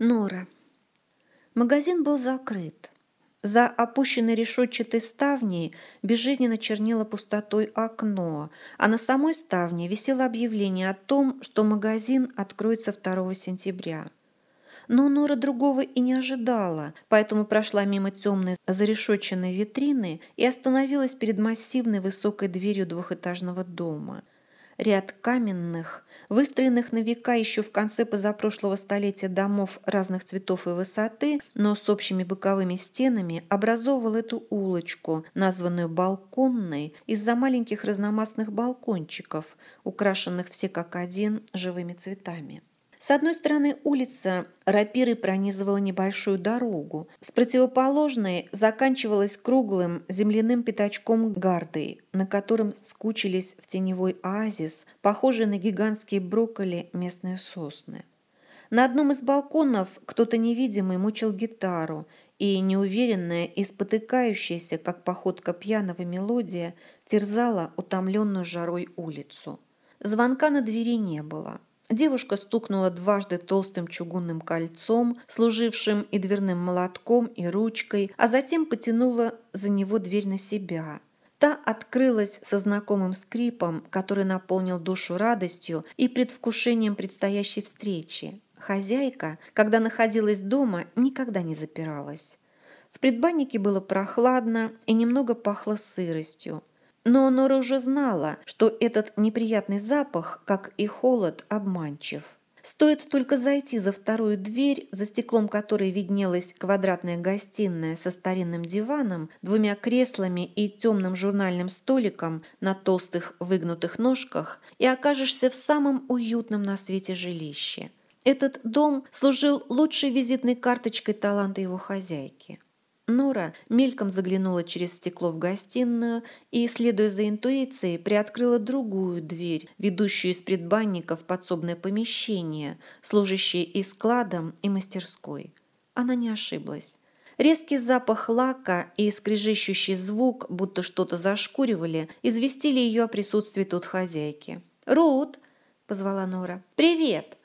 Нора. Магазин был закрыт. За опущенной решетчатой ставней безжизненно чернело пустотой окно, а на самой ставне висело объявление о том, что магазин откроется 2 сентября. Но Нора другого и не ожидала, поэтому прошла мимо темной зарешетченной витрины и остановилась перед массивной высокой дверью двухэтажного дома – Ряд каменных, выстроенных на века еще в конце позапрошлого столетия домов разных цветов и высоты, но с общими боковыми стенами, образовывал эту улочку, названную балконной из-за маленьких разномастных балкончиков, украшенных все как один живыми цветами. С одной стороны улица рапирой пронизывала небольшую дорогу, с противоположной заканчивалась круглым земляным пятачком гардой, на котором скучились в теневой оазис, похожие на гигантские брокколи местные сосны. На одном из балконов кто-то невидимый мучил гитару, и неуверенная и спотыкающаяся, как походка пьяного мелодия, терзала утомленную жарой улицу. Звонка на двери не было. Девушка стукнула дважды толстым чугунным кольцом, служившим и дверным молотком, и ручкой, а затем потянула за него дверь на себя. Та открылась со знакомым скрипом, который наполнил душу радостью и предвкушением предстоящей встречи. Хозяйка, когда находилась дома, никогда не запиралась. В предбаннике было прохладно и немного пахло сыростью. Но Нора уже знала, что этот неприятный запах, как и холод, обманчив. Стоит только зайти за вторую дверь, за стеклом которой виднелась квадратная гостиная со старинным диваном, двумя креслами и темным журнальным столиком на толстых выгнутых ножках, и окажешься в самом уютном на свете жилище. Этот дом служил лучшей визитной карточкой таланта его хозяйки. Нора мельком заглянула через стекло в гостиную и, следуя за интуицией, приоткрыла другую дверь, ведущую из предбанника в подсобное помещение, служащее и складом, и мастерской. Она не ошиблась. Резкий запах лака и скрежещущий звук, будто что-то зашкуривали, известили ее о присутствии тут хозяйки. «Рут!» – позвала Нора. «Привет!»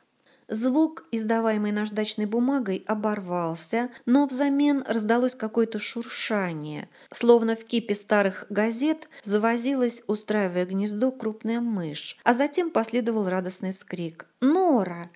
Звук, издаваемый наждачной бумагой, оборвался, но взамен раздалось какое-то шуршание, словно в кипе старых газет завозилась, устраивая гнездо, крупная мышь, а затем последовал радостный вскрик «Нора!».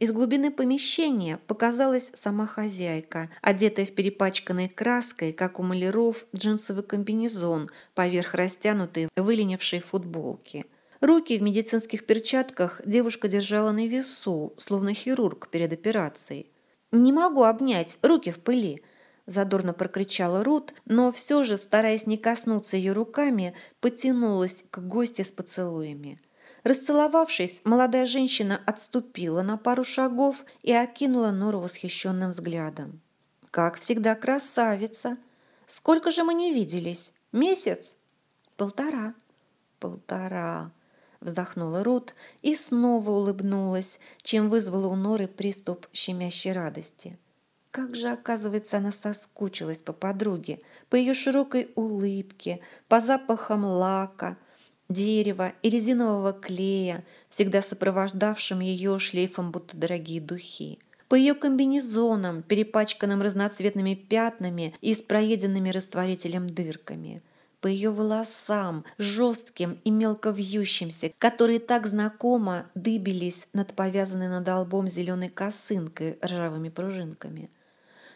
Из глубины помещения показалась сама хозяйка, одетая в перепачканной краской, как у маляров, джинсовый комбинезон поверх растянутой выленившей футболки – Руки в медицинских перчатках девушка держала на весу, словно хирург перед операцией. «Не могу обнять, руки в пыли!» Задорно прокричала Рут, но все же, стараясь не коснуться ее руками, потянулась к гости с поцелуями. Расцеловавшись, молодая женщина отступила на пару шагов и окинула Нору восхищенным взглядом. «Как всегда красавица! Сколько же мы не виделись? Месяц?» «Полтора». «Полтора», вздохнула Рут и снова улыбнулась, чем вызвала у Норы приступ щемящей радости. Как же, оказывается, она соскучилась по подруге, по ее широкой улыбке, по запахам лака, дерева и резинового клея, всегда сопровождавшим ее шлейфом будто дорогие духи по ее комбинезонам, перепачканным разноцветными пятнами и с проеденными растворителем дырками – по ее волосам, жестким и мелко вьющимся, которые так знакомо дыбились над повязанной над лбом зеленой косынкой ржавыми пружинками.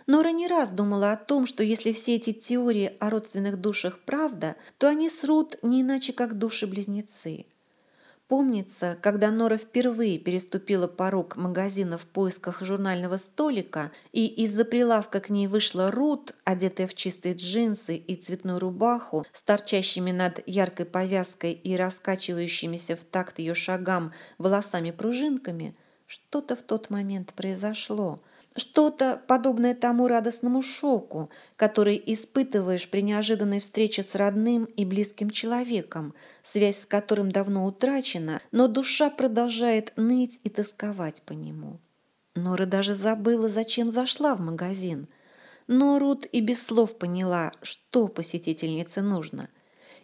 Нора не раз думала о том, что если все эти теории о родственных душах правда, то они срут не иначе, как души-близнецы – Помнится, когда Нора впервые переступила порог магазина в поисках журнального столика, и из-за прилавка к ней вышла Рут, одетая в чистые джинсы и цветную рубаху, с торчащими над яркой повязкой и раскачивающимися в такт ее шагам волосами-пружинками, что-то в тот момент произошло – что-то подобное тому радостному шоку, который испытываешь при неожиданной встрече с родным и близким человеком, связь с которым давно утрачена, но душа продолжает ныть и тосковать по нему. Нора даже забыла, зачем зашла в магазин. Но Рут и без слов поняла, что посетительнице нужно.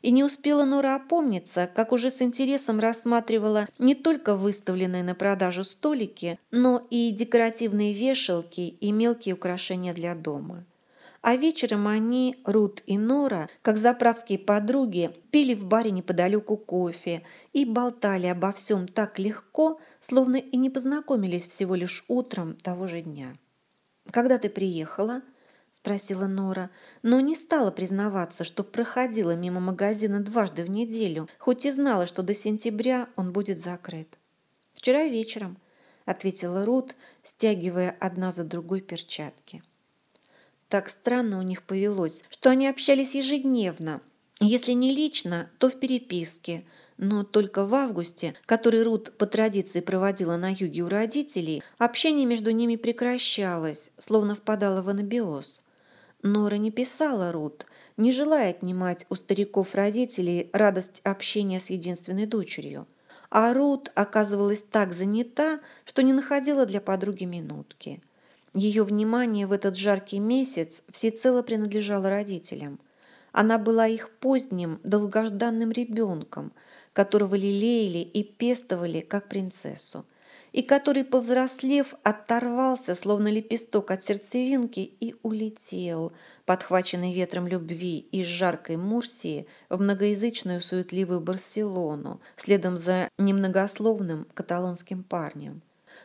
И не успела Нора опомниться, как уже с интересом рассматривала не только выставленные на продажу столики, но и декоративные вешалки и мелкие украшения для дома. А вечером они, Рут и Нора, как заправские подруги, пили в баре неподалеку кофе и болтали обо всем так легко, словно и не познакомились всего лишь утром того же дня. «Когда ты приехала?» – спросила Нора, но не стала признаваться, что проходила мимо магазина дважды в неделю, хоть и знала, что до сентября он будет закрыт. «Вчера вечером», – ответила Рут, стягивая одна за другой перчатки. Так странно у них повелось, что они общались ежедневно, если не лично, то в переписке. Но только в августе, который Рут по традиции проводила на юге у родителей, общение между ними прекращалось, словно впадало в анабиоз. Нора не писала Рут, не желая отнимать у стариков-родителей радость общения с единственной дочерью. А Рут оказывалась так занята, что не находила для подруги минутки. Ее внимание в этот жаркий месяц всецело принадлежало родителям. Она была их поздним, долгожданным ребенком, которого лелеяли и пестовали, как принцессу, и который, повзрослев, оторвался, словно лепесток от сердцевинки, и улетел, подхваченный ветром любви из жаркой Мурсии в многоязычную суетливую Барселону, следом за немногословным каталонским парнем.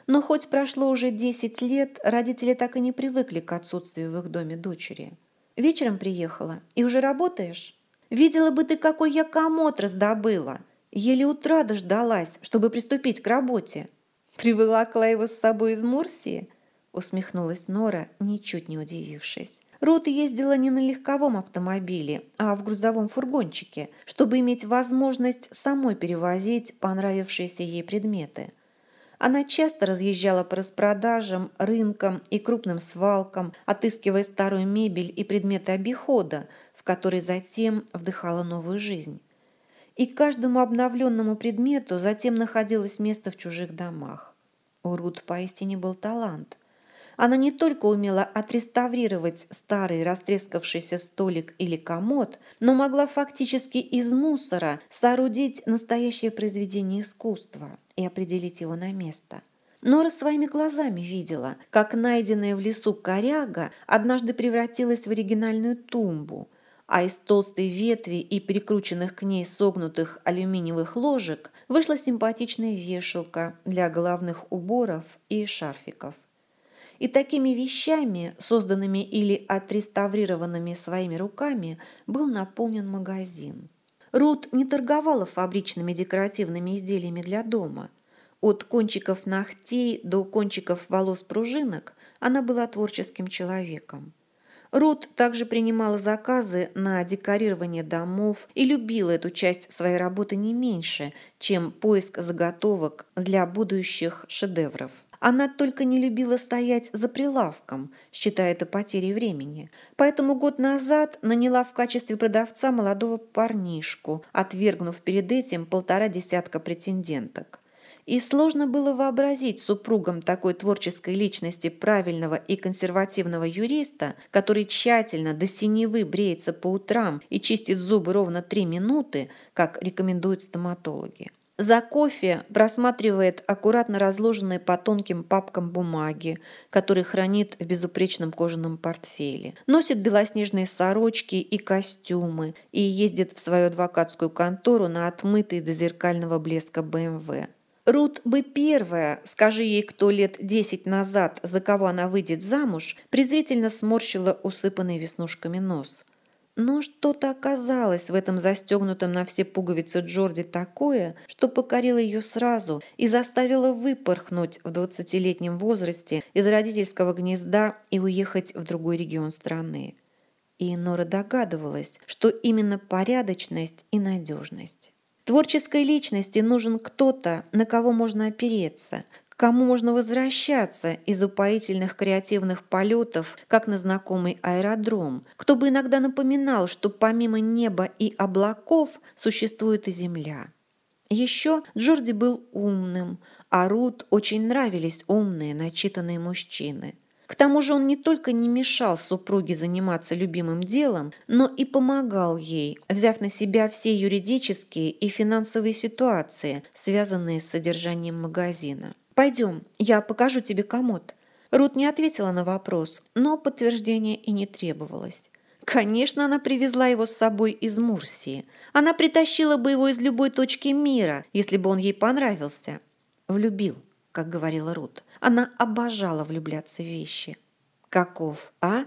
Но хоть прошло уже 10 лет, родители так и не привыкли к отсутствию в их доме дочери. Вечером приехала и уже работаешь? Видела бы ты, какой я комод раздобыла. Еле утра дождалась, чтобы приступить к работе. Приволокла его с собой из Мурсии? Усмехнулась Нора, ничуть не удивившись. Рут ездила не на легковом автомобиле, а в грузовом фургончике, чтобы иметь возможность самой перевозить понравившиеся ей предметы. Она часто разъезжала по распродажам, рынкам и крупным свалкам, отыскивая старую мебель и предметы обихода, в которые затем вдыхала новую жизнь. И каждому обновленному предмету затем находилось место в чужих домах. У Рут поистине был талант. Она не только умела отреставрировать старый растрескавшийся столик или комод, но могла фактически из мусора соорудить настоящее произведение искусства и определить его на место. Нора своими глазами видела, как найденная в лесу коряга однажды превратилась в оригинальную тумбу, а из толстой ветви и прикрученных к ней согнутых алюминиевых ложек вышла симпатичная вешалка для головных уборов и шарфиков. И такими вещами, созданными или отреставрированными своими руками, был наполнен магазин. Рут не торговала фабричными декоративными изделиями для дома. От кончиков ногтей до кончиков волос пружинок она была творческим человеком. Рут также принимала заказы на декорирование домов и любила эту часть своей работы не меньше, чем поиск заготовок для будущих шедевров. Она только не любила стоять за прилавком, считая это потерей времени. Поэтому год назад наняла в качестве продавца молодого парнишку, отвергнув перед этим полтора десятка претенденток. И сложно было вообразить супругам такой творческой личности правильного и консервативного юриста, который тщательно до синевы бреется по утрам и чистит зубы ровно три минуты, как рекомендуют стоматологи. За кофе просматривает аккуратно разложенные по тонким папкам бумаги, которые хранит в безупречном кожаном портфеле. Носит белоснежные сорочки и костюмы и ездит в свою адвокатскую контору на отмытый до зеркального блеска БМВ. Рут бы первая, скажи ей кто лет десять назад, за кого она выйдет замуж, презрительно сморщила усыпанный веснушками нос. Но что-то оказалось в этом застегнутом на все пуговицы Джорди такое, что покорило ее сразу и заставило выпорхнуть в двадцатилетнем возрасте из родительского гнезда и уехать в другой регион страны. И Нора догадывалась, что именно порядочность и надежность. Творческой личности нужен кто-то, на кого можно опереться, кому можно возвращаться из упоительных креативных полетов, как на знакомый аэродром, кто бы иногда напоминал, что помимо неба и облаков существует и земля. Еще Джорди был умным, а Рут очень нравились умные, начитанные мужчины. К тому же он не только не мешал супруге заниматься любимым делом, но и помогал ей, взяв на себя все юридические и финансовые ситуации, связанные с содержанием магазина. «Пойдем, я покажу тебе комод». Рут не ответила на вопрос, но подтверждения и не требовалось. Конечно, она привезла его с собой из Мурсии. Она притащила бы его из любой точки мира, если бы он ей понравился. Влюбил, как говорила Рут. Она обожала влюбляться в вещи. Каков, а?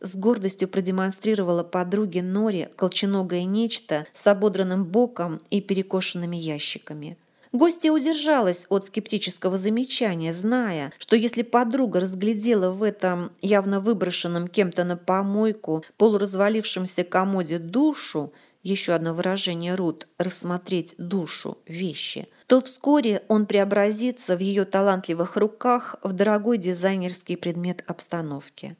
С гордостью продемонстрировала подруге Норе колченогое нечто с ободранным боком и перекошенными ящиками – Гостья удержалась от скептического замечания, зная, что если подруга разглядела в этом явно выброшенном кем-то на помойку полуразвалившемся комоде душу, еще одно выражение Рут – рассмотреть душу, вещи, то вскоре он преобразится в ее талантливых руках в дорогой дизайнерский предмет обстановки.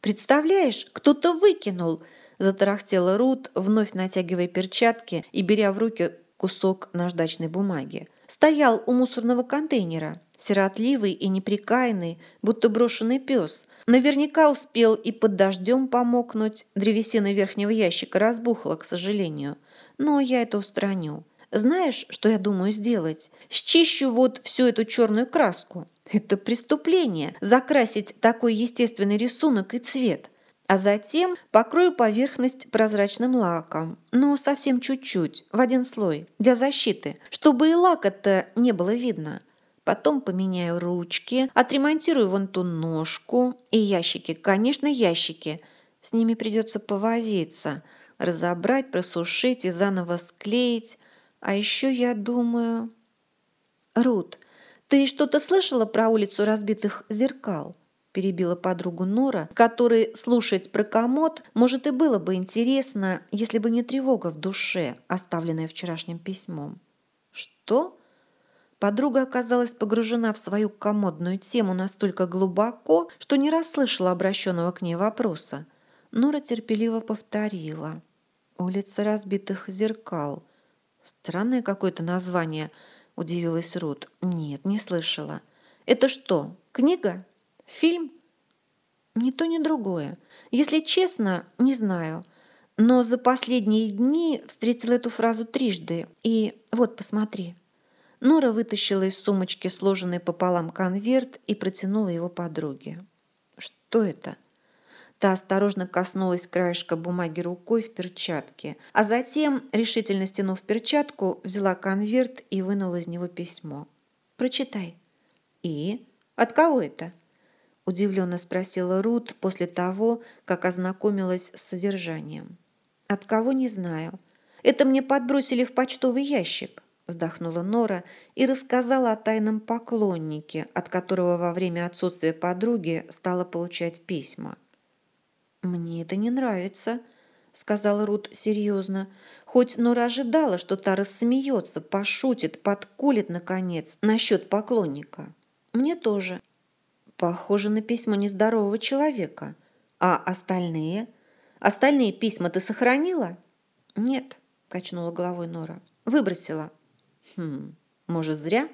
«Представляешь, кто-то выкинул!» – затарахтела Рут, вновь натягивая перчатки и беря в руки кусок наждачной бумаги стоял у мусорного контейнера, сиротливый и неприкаянный, будто брошенный пес. Наверняка успел и под дождем помокнуть, древесина верхнего ящика разбухла, к сожалению. Но я это устраню. Знаешь, что я думаю сделать? Счищу вот всю эту черную краску. Это преступление – закрасить такой естественный рисунок и цвет – а затем покрою поверхность прозрачным лаком, но совсем чуть-чуть, в один слой, для защиты, чтобы и лака-то не было видно. Потом поменяю ручки, отремонтирую вон ту ножку и ящики, конечно, ящики. С ними придется повозиться, разобрать, просушить и заново склеить. А еще я думаю... Рут, ты что-то слышала про улицу разбитых зеркал? перебила подругу Нора, которой слушать про комод, может, и было бы интересно, если бы не тревога в душе, оставленная вчерашним письмом. Что? Подруга оказалась погружена в свою комодную тему настолько глубоко, что не расслышала обращенного к ней вопроса. Нора терпеливо повторила. «Улица разбитых зеркал». «Странное какое-то название», – удивилась Рут. «Нет, не слышала». «Это что, книга?» Фильм? Ни то, ни другое. Если честно, не знаю. Но за последние дни встретила эту фразу трижды. И вот, посмотри. Нора вытащила из сумочки сложенный пополам конверт и протянула его подруге. Что это? Та осторожно коснулась краешка бумаги рукой в перчатке, а затем, решительно стянув перчатку, взяла конверт и вынула из него письмо. «Прочитай». «И? От кого это?» удивленно спросила Рут после того, как ознакомилась с содержанием. От кого не знаю. Это мне подбросили в почтовый ящик, вздохнула Нора и рассказала о тайном поклоннике, от которого во время отсутствия подруги стала получать письма. Мне это не нравится, сказала Рут серьезно, хоть Нора ожидала, что та рассмеется, пошутит, подколет наконец насчет поклонника. Мне тоже, Похоже на письмо нездорового человека. А остальные? Остальные письма ты сохранила? Нет, качнула головой Нора. Выбросила. Хм, может, зря?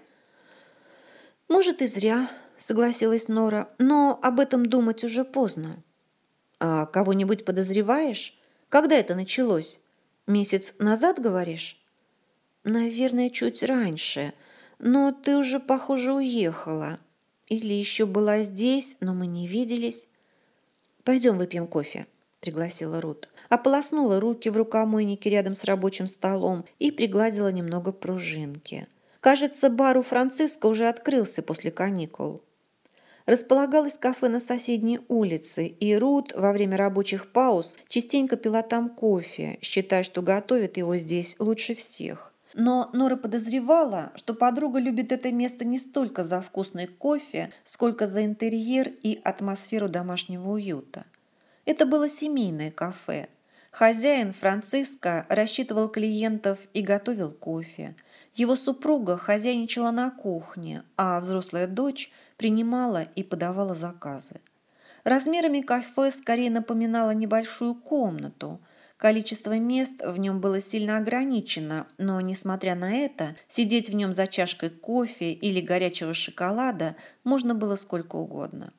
Может, и зря, согласилась Нора, но об этом думать уже поздно. А кого-нибудь подозреваешь? Когда это началось? Месяц назад, говоришь? Наверное, чуть раньше. Но ты уже, похоже, уехала. Или еще была здесь, но мы не виделись. Пойдем выпьем кофе, пригласила Рут. Ополоснула руки в рукомойнике рядом с рабочим столом и пригладила немного пружинки. Кажется, бар у Франциска уже открылся после каникул. Располагалось кафе на соседней улице, и Рут во время рабочих пауз частенько пила там кофе, считая, что готовит его здесь лучше всех. Но Нора подозревала, что подруга любит это место не столько за вкусный кофе, сколько за интерьер и атмосферу домашнего уюта. Это было семейное кафе. Хозяин Франциско рассчитывал клиентов и готовил кофе. Его супруга хозяйничала на кухне, а взрослая дочь принимала и подавала заказы. Размерами кафе скорее напоминало небольшую комнату – Количество мест в нем было сильно ограничено, но, несмотря на это, сидеть в нем за чашкой кофе или горячего шоколада можно было сколько угодно.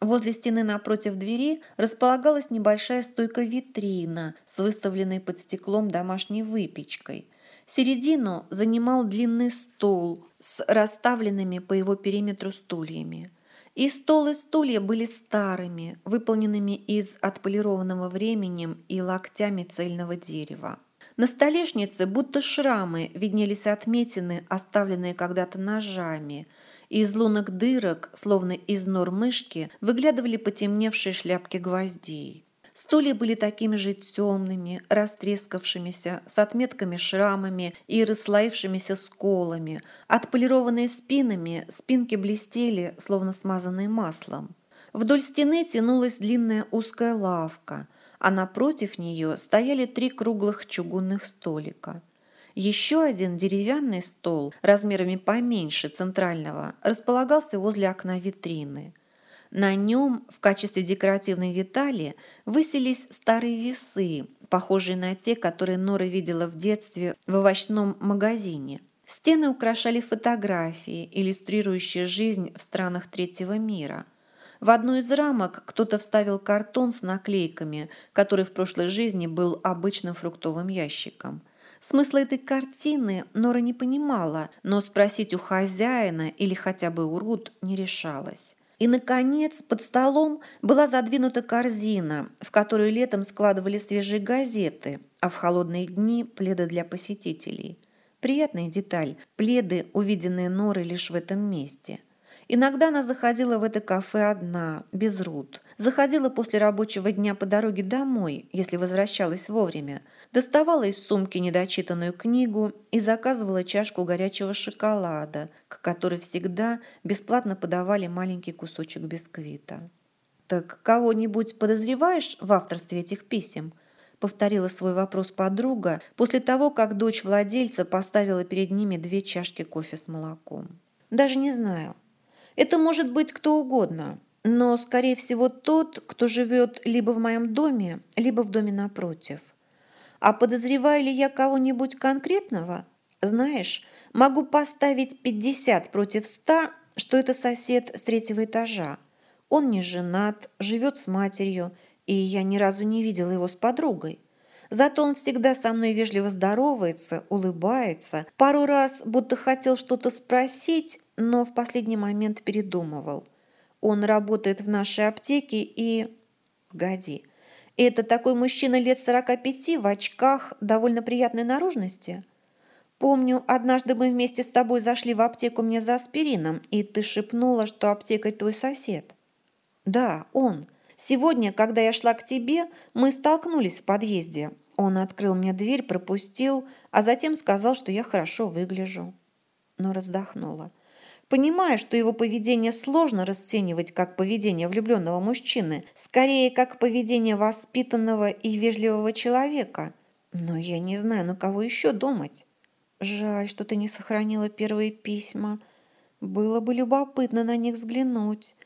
Возле стены напротив двери располагалась небольшая стойка-витрина с выставленной под стеклом домашней выпечкой. Середину занимал длинный стол с расставленными по его периметру стульями. И стол, и стулья были старыми, выполненными из отполированного временем и локтями цельного дерева. На столешнице будто шрамы виднелись отметины, оставленные когда-то ножами – из лунок дырок, словно из нор мышки, выглядывали потемневшие шляпки гвоздей. Стулья были такими же темными, растрескавшимися, с отметками шрамами и расслоившимися сколами. Отполированные спинами, спинки блестели, словно смазанные маслом. Вдоль стены тянулась длинная узкая лавка, а напротив нее стояли три круглых чугунных столика. Еще один деревянный стол, размерами поменьше центрального, располагался возле окна витрины. На нем в качестве декоративной детали высились старые весы, похожие на те, которые Нора видела в детстве в овощном магазине. Стены украшали фотографии, иллюстрирующие жизнь в странах третьего мира. В одну из рамок кто-то вставил картон с наклейками, который в прошлой жизни был обычным фруктовым ящиком. Смысла этой картины Нора не понимала, но спросить у хозяина или хотя бы у Рут не решалась. И, наконец, под столом была задвинута корзина, в которую летом складывали свежие газеты, а в холодные дни – пледы для посетителей. Приятная деталь – пледы, увиденные Норой лишь в этом месте – Иногда она заходила в это кафе одна, без Рут. Заходила после рабочего дня по дороге домой, если возвращалась вовремя. Доставала из сумки недочитанную книгу и заказывала чашку горячего шоколада, к которой всегда бесплатно подавали маленький кусочек бисквита. «Так кого-нибудь подозреваешь в авторстве этих писем?» повторила свой вопрос подруга после того, как дочь владельца поставила перед ними две чашки кофе с молоком. «Даже не знаю. Это может быть кто угодно, но, скорее всего, тот, кто живет либо в моем доме, либо в доме напротив. А подозреваю ли я кого-нибудь конкретного? Знаешь, могу поставить 50 против 100, что это сосед с третьего этажа. Он не женат, живет с матерью, и я ни разу не видела его с подругой. Зато он всегда со мной вежливо здоровается, улыбается. Пару раз будто хотел что-то спросить, но в последний момент передумывал. Он работает в нашей аптеке и... Погоди. Это такой мужчина лет 45 в очках, довольно приятной наружности? Помню, однажды мы вместе с тобой зашли в аптеку мне за аспирином, и ты шепнула, что аптекарь твой сосед. Да, он. Сегодня, когда я шла к тебе, мы столкнулись в подъезде. Он открыл мне дверь, пропустил, а затем сказал, что я хорошо выгляжу. Нора вздохнула. Понимая, что его поведение сложно расценивать как поведение влюбленного мужчины, скорее как поведение воспитанного и вежливого человека. Но я не знаю, на кого еще думать. Жаль, что ты не сохранила первые письма. Было бы любопытно на них взглянуть.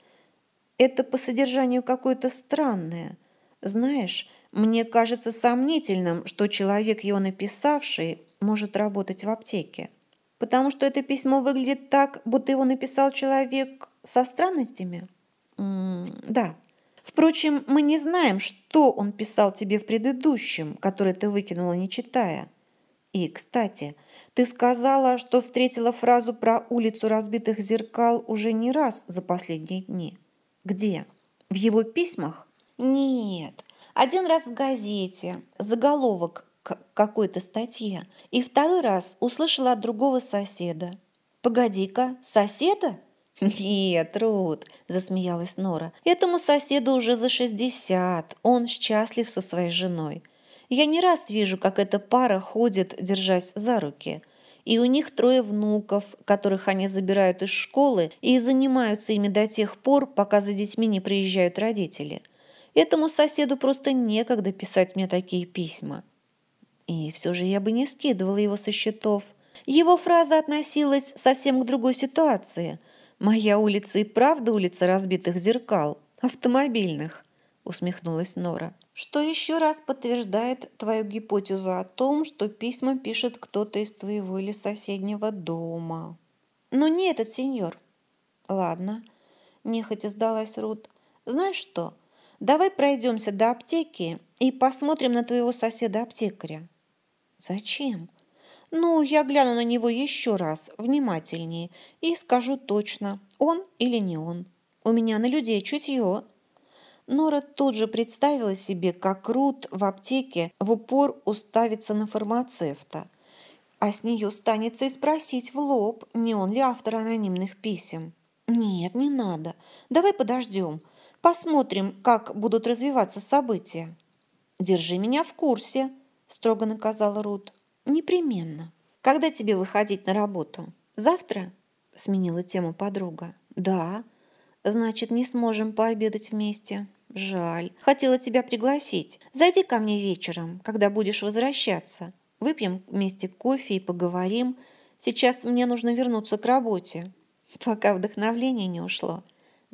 Это по содержанию какое-то странное. Знаешь, мне кажется сомнительным, что человек, его написавший, может работать в аптеке потому что это письмо выглядит так, будто его написал человек со странностями? М -м да. Впрочем, мы не знаем, что он писал тебе в предыдущем, который ты выкинула, не читая. И, кстати, ты сказала, что встретила фразу про улицу разбитых зеркал уже не раз за последние дни. Где? В его письмах? Нет, один раз в газете. Заголовок какой-то статье, и второй раз услышала от другого соседа. «Погоди-ка, соседа?» «Нет, Рут», – засмеялась Нора, – «этому соседу уже за шестьдесят, он счастлив со своей женой. Я не раз вижу, как эта пара ходит, держась за руки. И у них трое внуков, которых они забирают из школы и занимаются ими до тех пор, пока за детьми не приезжают родители. Этому соседу просто некогда писать мне такие письма. И все же я бы не скидывала его со счетов. Его фраза относилась совсем к другой ситуации. «Моя улица и правда улица разбитых зеркал, автомобильных», — усмехнулась Нора. «Что еще раз подтверждает твою гипотезу о том, что письма пишет кто-то из твоего или соседнего дома». «Но не этот сеньор». «Ладно», — нехотя сдалась Рут. Знаешь что, давай пройдемся до аптеки и посмотрим на твоего соседа-аптекаря». «Зачем?» «Ну, я гляну на него еще раз, внимательнее, и скажу точно, он или не он. У меня на людей чутье». Нора тут же представила себе, как Рут в аптеке в упор уставится на фармацевта, а с нее станется и спросить в лоб, не он ли автор анонимных писем. «Нет, не надо. Давай подождем. Посмотрим, как будут развиваться события». «Держи меня в курсе», – строго наказала Рут. «Непременно. Когда тебе выходить на работу? Завтра?» – сменила тему подруга. «Да. Значит, не сможем пообедать вместе. Жаль. Хотела тебя пригласить. Зайди ко мне вечером, когда будешь возвращаться. Выпьем вместе кофе и поговорим. Сейчас мне нужно вернуться к работе». «Пока вдохновление не ушло»,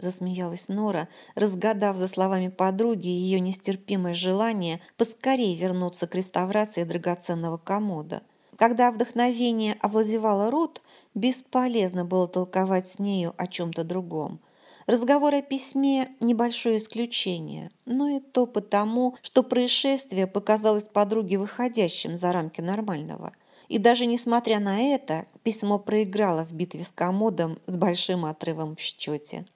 засмеялась Нора, разгадав за словами подруги ее нестерпимое желание поскорее вернуться к реставрации драгоценного комода. Когда вдохновение овладевало Рут, бесполезно было толковать с нею о чем-то другом. Разговор о письме – небольшое исключение, но и то потому, что происшествие показалось подруге выходящим за рамки нормального. И даже несмотря на это, письмо проиграло в битве с комодом с большим отрывом в счете.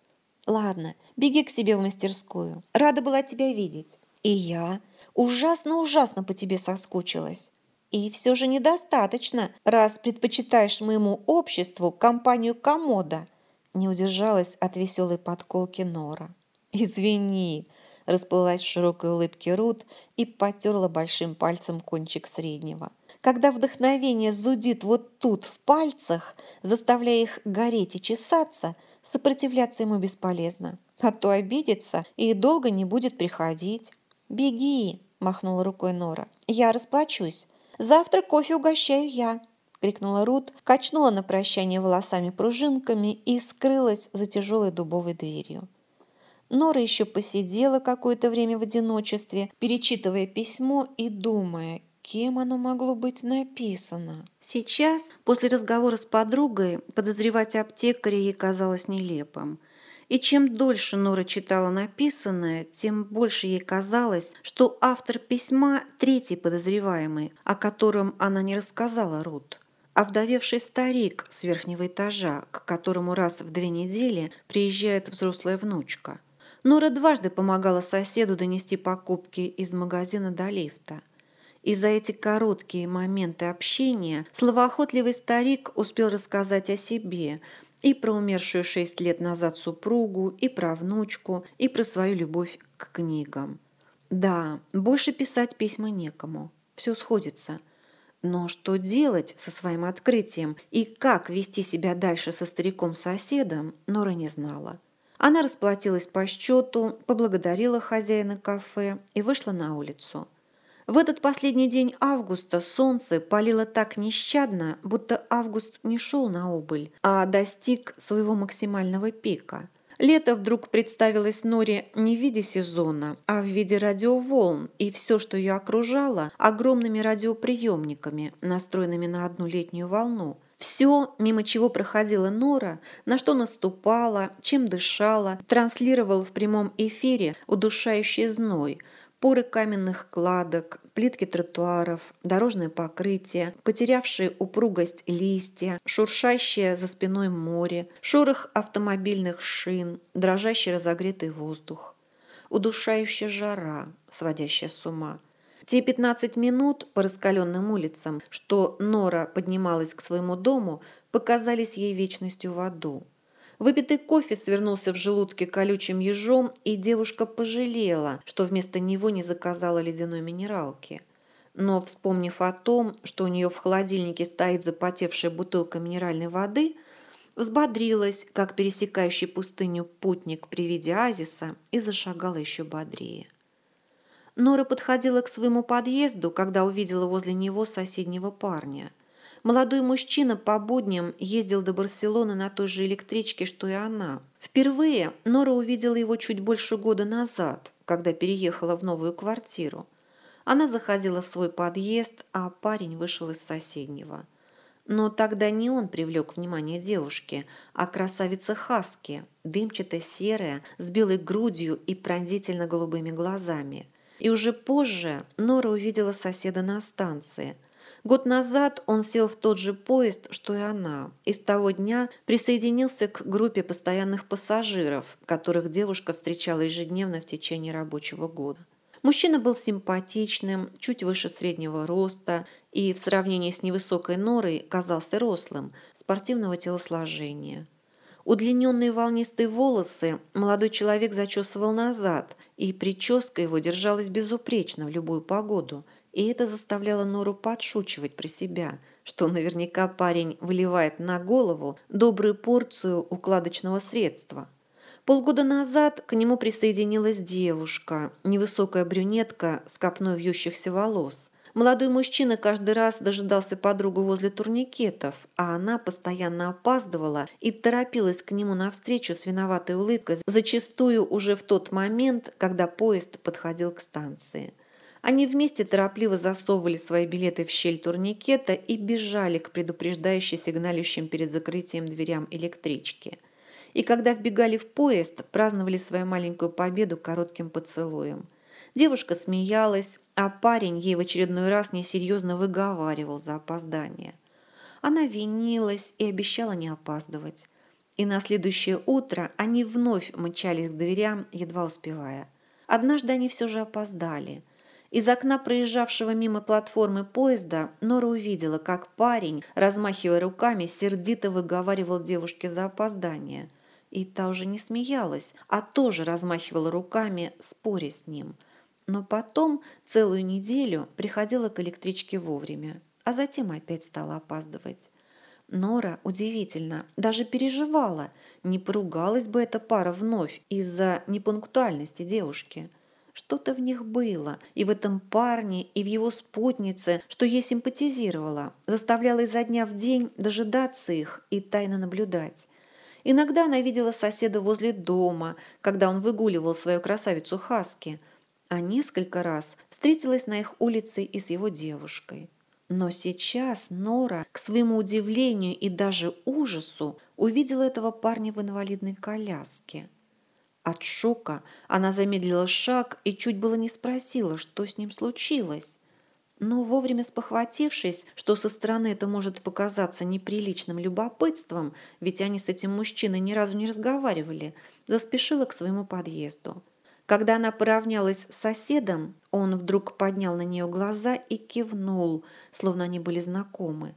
Ладно, беги к себе в мастерскую. Рада была тебя видеть. И я ужасно-ужасно по тебе соскучилась. И все же недостаточно, раз предпочитаешь моему обществу компанию комода. Не удержалась от веселой подколки Нора. Извини, расплылась в широкой улыбке Рут и потерла большим пальцем кончик среднего. Когда вдохновение зудит вот тут, в пальцах, заставляя их гореть и чесаться – Сопротивляться ему бесполезно, а то обидится и долго не будет приходить. «Беги!» – махнула рукой Нора. «Я расплачусь. Завтра кофе угощаю я!» – крикнула Рут, качнула на прощание волосами-пружинками и скрылась за тяжелой дубовой дверью. Нора еще посидела какое-то время в одиночестве, перечитывая письмо и думая, Кем оно могло быть написано? Сейчас, после разговора с подругой, подозревать аптекаря ей казалось нелепым. И чем дольше Нора читала написанное, тем больше ей казалось, что автор письма – третий подозреваемый, о котором она не рассказала Рут. А вдовевший старик с верхнего этажа, к которому раз в две недели приезжает взрослая внучка. Нора дважды помогала соседу донести покупки из магазина до лифта – и за эти короткие моменты общения словоохотливый старик успел рассказать о себе, и про умершую шесть лет назад супругу, и про внучку, и про свою любовь к книгам. Да, больше писать письма некому. Все сходится. Но что делать со своим открытием и как вести себя дальше со стариком-соседом, Нора не знала. Она расплатилась по счету, поблагодарила хозяина кафе и вышла на улицу. В этот последний день августа солнце палило так нещадно, будто август не шел на убыль, а достиг своего максимального пика. Лето вдруг представилось Норе не в виде сезона, а в виде радиоволн, и все, что ее окружало, огромными радиоприемниками, настроенными на одну летнюю волну. Все, мимо чего проходила Нора, на что наступала, чем дышала, транслировал в прямом эфире удушающий зной – поры каменных кладок, плитки тротуаров, дорожное покрытие, потерявшие упругость листья, шуршащее за спиной море, шорох автомобильных шин, дрожащий разогретый воздух, удушающая жара, сводящая с ума. Те 15 минут по раскаленным улицам, что Нора поднималась к своему дому, показались ей вечностью в аду. Выпитый кофе свернулся в желудке колючим ежом, и девушка пожалела, что вместо него не заказала ледяной минералки. Но, вспомнив о том, что у нее в холодильнике стоит запотевшая бутылка минеральной воды, взбодрилась, как пересекающий пустыню путник при виде азиса, и зашагала еще бодрее. Нора подходила к своему подъезду, когда увидела возле него соседнего парня – Молодой мужчина по будням ездил до Барселоны на той же электричке, что и она. Впервые Нора увидела его чуть больше года назад, когда переехала в новую квартиру. Она заходила в свой подъезд, а парень вышел из соседнего. Но тогда не он привлек внимание девушки, а красавица Хаски, дымчато-серая, с белой грудью и пронзительно-голубыми глазами. И уже позже Нора увидела соседа на станции. Год назад он сел в тот же поезд, что и она, и с того дня присоединился к группе постоянных пассажиров, которых девушка встречала ежедневно в течение рабочего года. Мужчина был симпатичным, чуть выше среднего роста и в сравнении с невысокой норой казался рослым, спортивного телосложения. Удлиненные волнистые волосы молодой человек зачесывал назад, и прическа его держалась безупречно в любую погоду, и это заставляло Нору подшучивать про себя, что наверняка парень выливает на голову добрую порцию укладочного средства. Полгода назад к нему присоединилась девушка, невысокая брюнетка с копной вьющихся волос. Молодой мужчина каждый раз дожидался подругу возле турникетов, а она постоянно опаздывала и торопилась к нему навстречу с виноватой улыбкой, зачастую уже в тот момент, когда поезд подходил к станции. Они вместе торопливо засовывали свои билеты в щель турникета и бежали к предупреждающей сигналищем перед закрытием дверям электрички – и когда вбегали в поезд, праздновали свою маленькую победу коротким поцелуем. Девушка смеялась, а парень ей в очередной раз несерьезно выговаривал за опоздание. Она винилась и обещала не опаздывать. И на следующее утро они вновь мчались к дверям, едва успевая. Однажды они все же опоздали. Из окна проезжавшего мимо платформы поезда Нора увидела, как парень, размахивая руками, сердито выговаривал девушке за опоздание – и та уже не смеялась, а тоже размахивала руками, споря с ним. Но потом целую неделю приходила к электричке вовремя, а затем опять стала опаздывать. Нора, удивительно, даже переживала, не поругалась бы эта пара вновь из-за непунктуальности девушки. Что-то в них было, и в этом парне, и в его спутнице, что ей симпатизировало, заставляло изо дня в день дожидаться их и тайно наблюдать. Иногда она видела соседа возле дома, когда он выгуливал свою красавицу Хаски, а несколько раз встретилась на их улице и с его девушкой. Но сейчас Нора, к своему удивлению и даже ужасу, увидела этого парня в инвалидной коляске. От шока она замедлила шаг и чуть было не спросила, что с ним случилось. Но вовремя спохватившись, что со стороны это может показаться неприличным любопытством, ведь они с этим мужчиной ни разу не разговаривали, заспешила к своему подъезду. Когда она поравнялась с соседом, он вдруг поднял на нее глаза и кивнул, словно они были знакомы.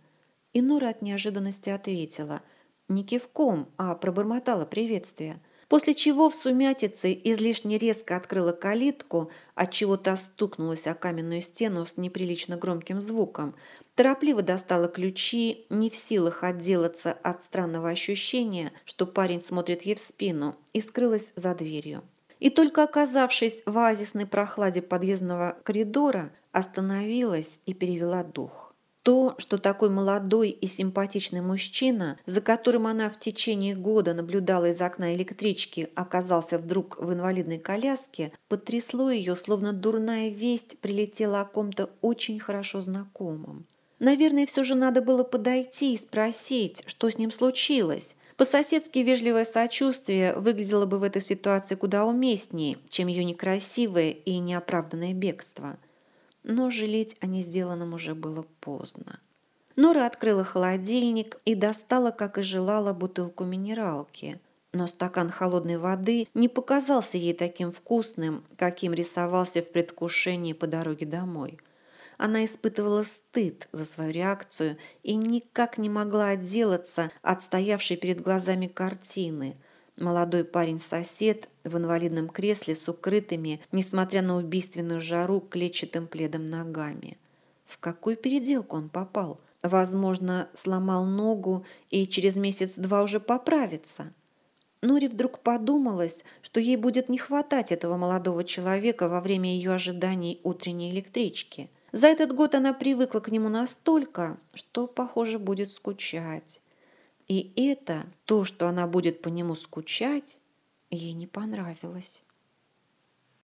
И Нора от неожиданности ответила, не кивком, а пробормотала приветствие – после чего в сумятице излишне резко открыла калитку, отчего та стукнулась о каменную стену с неприлично громким звуком, торопливо достала ключи, не в силах отделаться от странного ощущения, что парень смотрит ей в спину, и скрылась за дверью. И только оказавшись в оазисной прохладе подъездного коридора, остановилась и перевела дух. То, что такой молодой и симпатичный мужчина, за которым она в течение года наблюдала из окна электрички, оказался вдруг в инвалидной коляске, потрясло ее, словно дурная весть прилетела о ком-то очень хорошо знакомом. Наверное, все же надо было подойти и спросить, что с ним случилось. По-соседски вежливое сочувствие выглядело бы в этой ситуации куда уместнее, чем ее некрасивое и неоправданное бегство но жалеть о несделанном уже было поздно. Нора открыла холодильник и достала, как и желала, бутылку минералки. Но стакан холодной воды не показался ей таким вкусным, каким рисовался в предвкушении по дороге домой. Она испытывала стыд за свою реакцию и никак не могла отделаться от стоявшей перед глазами картины – Молодой парень-сосед в инвалидном кресле с укрытыми, несмотря на убийственную жару, клетчатым пледом ногами. В какую переделку он попал? Возможно, сломал ногу и через месяц-два уже поправится. Нори вдруг подумалось, что ей будет не хватать этого молодого человека во время ее ожиданий утренней электрички. За этот год она привыкла к нему настолько, что, похоже, будет скучать. И это, то, что она будет по нему скучать, ей не понравилось.